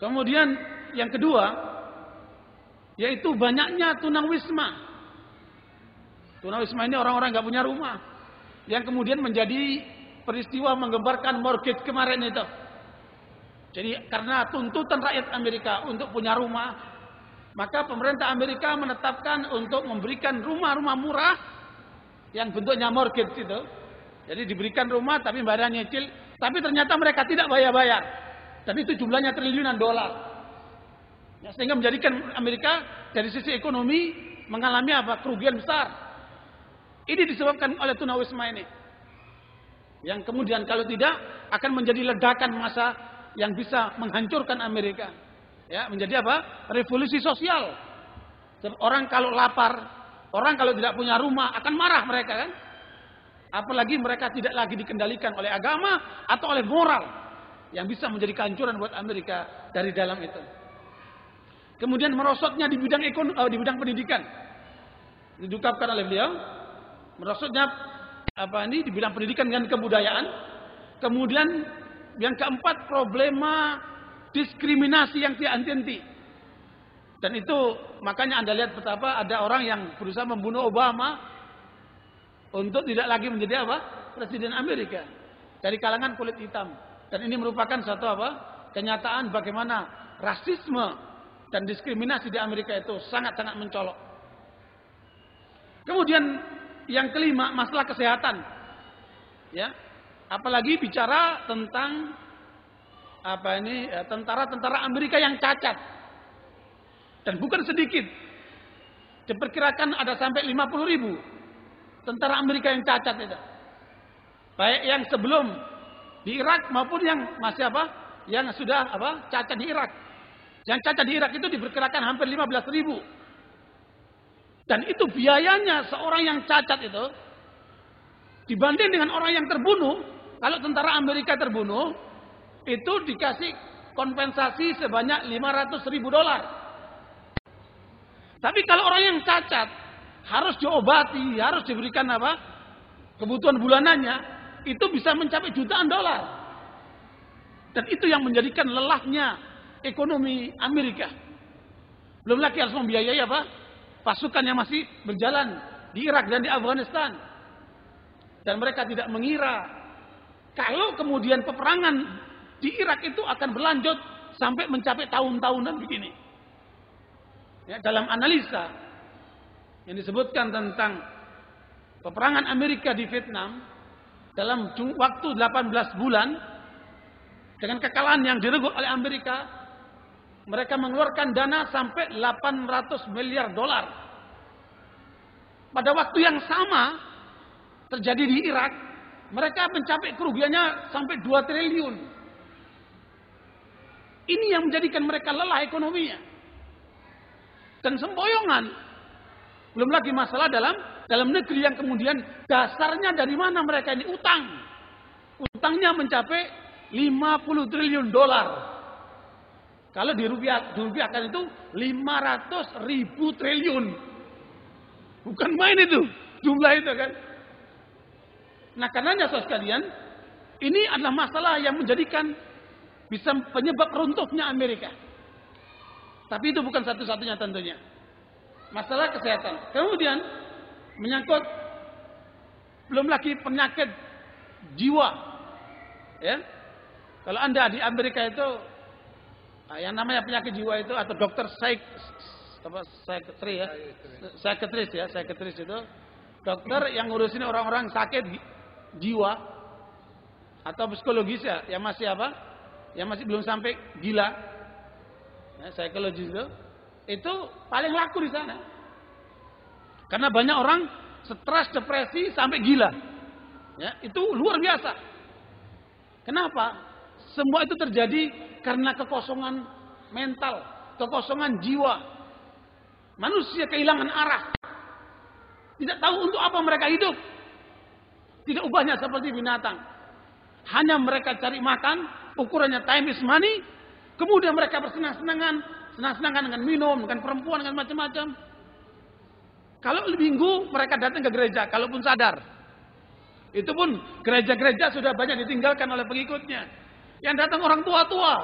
Kemudian yang kedua yaitu banyaknya tunawisma. Tunawisma ini orang-orang nggak punya rumah yang kemudian menjadi peristiwa menggembarkan mortgage kemarin itu. Jadi karena tuntutan rakyat Amerika untuk punya rumah, maka pemerintah Amerika menetapkan untuk memberikan rumah-rumah murah yang bentuknya mortgage itu. Jadi diberikan rumah tapi bayarnya nyicil, tapi ternyata mereka tidak bayar-bayar. Dan itu jumlahnya triliunan dolar. Ya, sehingga menjadikan Amerika dari sisi ekonomi mengalami apa? kerugian besar. Ini disebabkan oleh tunawisma ini. Yang kemudian kalau tidak akan menjadi ledakan masa yang bisa menghancurkan Amerika. Ya, menjadi apa? Revolusi sosial. Orang kalau lapar, orang kalau tidak punya rumah akan marah mereka kan? Apalagi mereka tidak lagi dikendalikan oleh agama atau oleh moral yang bisa menjadi kehancuran buat Amerika dari dalam itu. Kemudian merosotnya di bidang ekonomi, eh, di bidang pendidikan. Didukapkan oleh beliau Maksudnya apa ini di bidang pendidikan dengan kebudayaan. Kemudian yang keempat problema diskriminasi yang tidak henti-henti. Dan itu makanya Anda lihat betapa ada orang yang berusaha membunuh Obama untuk tidak lagi menjadi apa? Presiden Amerika dari kalangan kulit hitam. Dan ini merupakan satu apa? kenyataan bagaimana rasisme dan diskriminasi di Amerika itu sangat-sangat mencolok. Kemudian yang kelima, masalah kesehatan. Ya. Apalagi bicara tentang apa ini ya, tentara-tentara Amerika yang cacat. Dan bukan sedikit. Diperkirakan ada sampai 50 ribu tentara Amerika yang cacat itu. Baik yang sebelum di Irak maupun yang masih apa? Yang sudah apa? cacat di Irak. Yang cacat di Irak itu diperkirakan hampir 15 ribu. Dan itu biayanya seorang yang cacat itu dibanding dengan orang yang terbunuh, kalau tentara Amerika terbunuh, itu dikasih kompensasi sebanyak 500 ribu dolar. Tapi kalau orang yang cacat harus diobati, harus diberikan apa? Kebutuhan bulanannya itu bisa mencapai jutaan dolar. Dan itu yang menjadikan lelahnya ekonomi Amerika. Belum lagi harus membiayai apa? pasukan yang masih berjalan di Irak dan di Afghanistan. Dan mereka tidak mengira kalau kemudian peperangan di Irak itu akan berlanjut sampai mencapai tahun-tahunan begini. Ya, dalam analisa yang disebutkan tentang peperangan Amerika di Vietnam dalam waktu 18 bulan dengan kekalahan yang direbut oleh Amerika mereka mengeluarkan dana sampai 800 miliar dolar. Pada waktu yang sama terjadi di Irak, mereka mencapai kerugiannya sampai 2 triliun. Ini yang menjadikan mereka lelah ekonominya. Dan semboyongan. Belum lagi masalah dalam dalam negeri yang kemudian dasarnya dari mana mereka ini utang. Utangnya mencapai 50 triliun dolar. Kalau di rupiah, dirupiahkan itu 500 ribu triliun. Bukan main itu, jumlah itu kan. Nah karenanya saudara sekalian, ini adalah masalah yang menjadikan bisa penyebab runtuhnya Amerika. Tapi itu bukan satu-satunya tentunya. Masalah kesehatan. Kemudian menyangkut belum lagi penyakit jiwa. Ya. Kalau Anda di Amerika itu Nah, yang namanya penyakit jiwa itu atau dokter psik apa psikiatri ya. Psikiatris ya, psikiatris itu dokter yang ngurusin orang-orang sakit jiwa atau psikologis ya, yang masih apa? Yang masih belum sampai gila. Ya, psikologis itu itu paling laku di sana. Karena banyak orang stres, depresi sampai gila. Ya, itu luar biasa. Kenapa? Semua itu terjadi karena kekosongan mental, kekosongan jiwa. Manusia kehilangan arah. Tidak tahu untuk apa mereka hidup. Tidak ubahnya seperti binatang. Hanya mereka cari makan, ukurannya time is money. Kemudian mereka bersenang-senangan, senang-senangan dengan minum, dengan perempuan, dengan macam-macam. Kalau minggu mereka datang ke gereja, kalaupun sadar. Itu pun gereja-gereja sudah banyak ditinggalkan oleh pengikutnya. Yang datang orang tua-tua.